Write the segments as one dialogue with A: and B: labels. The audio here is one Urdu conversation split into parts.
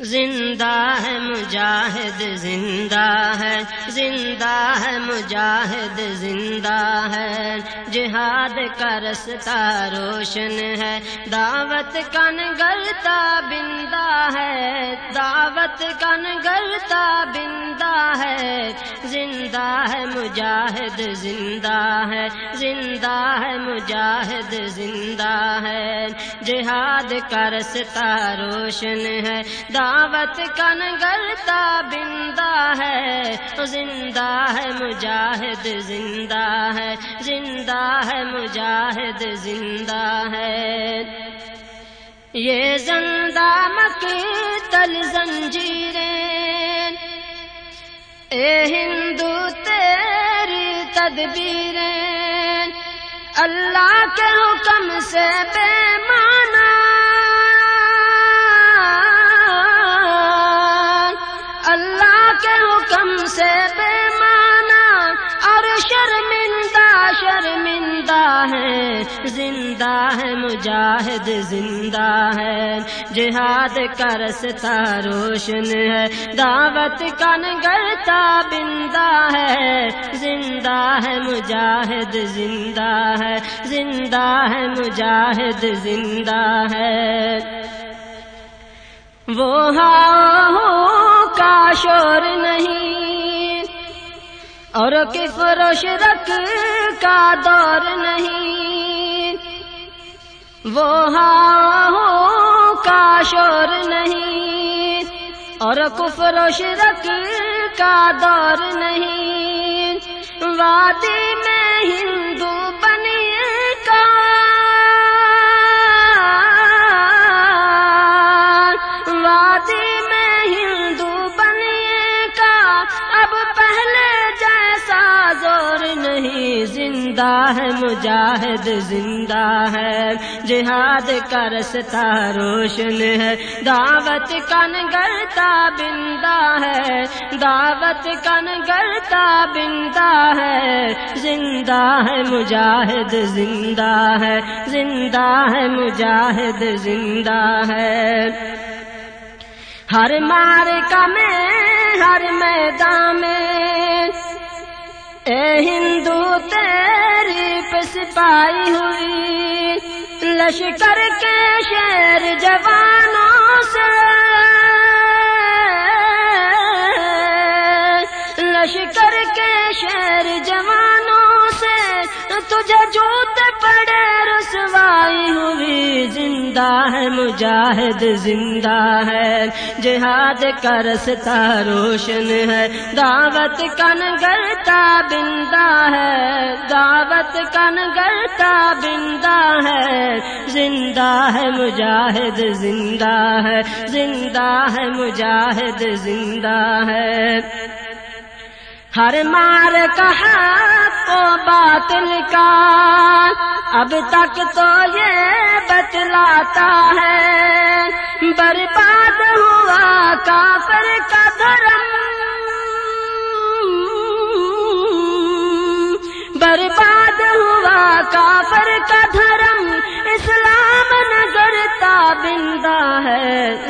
A: زندہ ہے مجاہد، زندہ ہے زندہ ہے مجاہد، زندہ ہے۔ جہاد کا رستہ روشن ہے، دعوت کن گلتا بندہ ہے۔ دعوت کن گلتا بندہ ہے۔ زندہ ہے مجاہد، زندہ ہے۔ زندہ ہے مجاہد، زندہ ہے۔ جہاد کا رستہ روشن ہے، دعوت کن گلتا بندہ ہے، زندہ ہے مجاہد زندہ ہے زندہ ہے مجاہد زندہ ہے۔ یہ زندہ مکی تل زنجیریں، اے ہندو تیری تدبیریں۔ اللہ کے حکم سے بے مانا شرمندہ ہے، زندہ ہے، مجاہد زندہ ہے۔ جہاد کا رستہ روشن ہے، دعوت کا نگرتا بندہ ہے۔ زندہ ہے، مجاہد زندہ ہے۔ زندہ ہے، مجاہد زندہ ہے۔ وہ ہاں اور کفر و کا دور نہیں، وہ ہاں کا شور نہیں، اور کفر و شرک کا دور نہیں۔ وادی میں ہند زندہ ہے، مجاہد زندہ ہے۔ جہاد کا رستہ روشن ہے۔ دعوت کن گرتا بندہ ہے۔ دعوت کن گرتا بندہ ہے۔ زندہ ہے، مجاہد زندہ ہے۔ زندہ ہے، مجاہد زندہ ہے۔ ہر مار کا میں، ہر میدان میں اے ہندو تیری پسپائی ہوئی، لشکر کے شیر جوانوں سے۔ لشکر کے شیر جوانوں سے، تجھے جوت پڑے رسوائی ہوئی زندہ ہے، مجاہد زندہ ہے۔ جہاد کا رستہ روشن ہے۔ دعوت کن گرتا بندہ ہے۔ دعوت کن گرتا بندہ ہے۔ زندہ ہے، مجاہد زندہ ہے۔ زندہ ہے، مجاہد زندہ ہے۔ ہر مار کہا تو باطل کا۔ اب تک تو یہ بتلاتا ہے، برباد ہوا کافر کا دھرم۔ برباد ہوا کافر کا دھرم، اسلام نگرتا بندہ ہے۔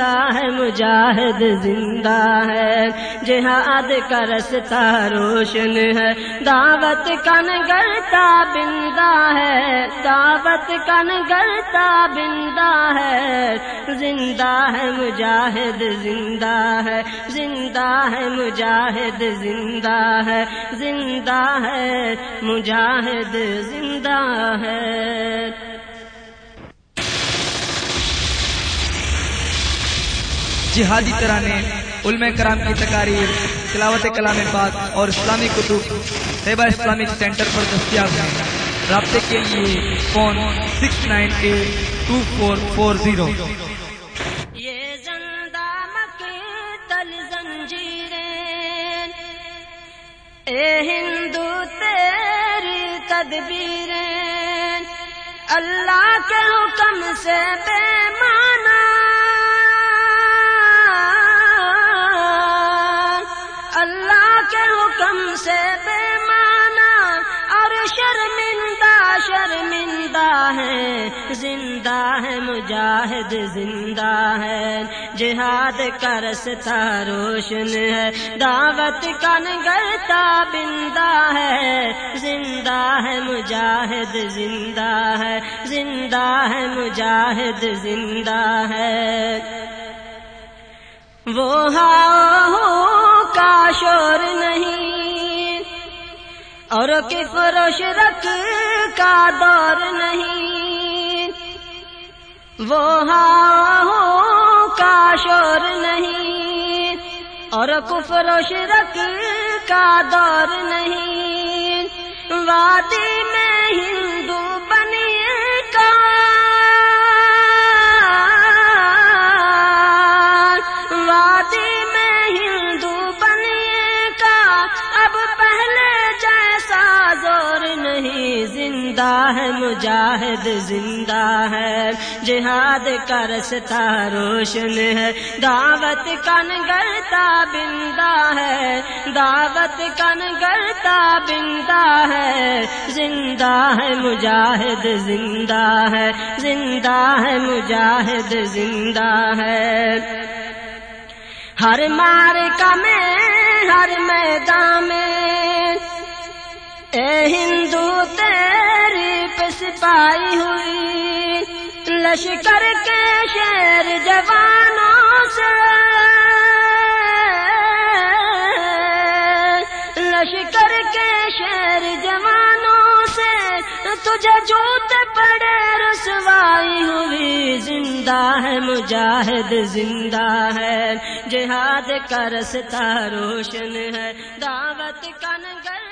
A: زندہ ہے، مجاہد زندہ ہے۔ جہاد کا رستہ روشن ہے۔ دعوت کا نگرتا بندہ ہے۔ دعوت کا نگرتا بندہ ہے۔ زندہ ہے، مجاہد زندہ ہے۔ زندہ ہے، مجاہد زندہ ہے۔ زندہ ہے، مجاہد زندہ ہے۔
B: جہادی ترانے علم کرام کی تقاریر، تلاوت کلام پاک اور اسلامی کتب طیبہ اسلامک سینٹر پر دستیاب ہیں۔ رابطے کے لیے phone six nine eight two four four zero
A: یہ اے ہندو تیری تدبیریں۔ اللہ کے حکم سے بے مانا سے بے مانا اور شرمندہ شرمندہ ہے، زندہ ہے، مجاہد زندہ ہے، جہاد کا رستا روشن ہے، دعوت کا نگرتا بندہ ہے، زندہ ہے، مجاہد زندہ ہے زندہ ہے، مجاہد زندہ ہے۔ وہ ہاں کا شور نہیں اور فروش رکھ کا دور نہیں۔ وہ ہاں کا شور نہیں۔ اور کفر و شرک کا دور نہیں۔ وادی میں ہند زندہ ہے، مجاہد زندہ ہے۔ جہاد کا رستا روشن ہے۔ دعوت کن گرتا بندہ ہے۔ دعوت کن گرتا بندہ ہے۔ زندہ ہے، مجاہد زندہ ہے۔ زندہ ہے، مجاہد زندہ ہے۔ ہر مار کا میں، ہر میدان میں، اے ہندو پسپائی ہوئی۔ لشکر کے شیر جوانوں سے۔ لشکر کے شیر جوانوں سے تجھے جوت پڑے، رسوائی ہوئی۔ زندہ ہے، مجاہد زندہ ہے۔ جہاد کا رستا روشن ہے۔ دعوت کا نگر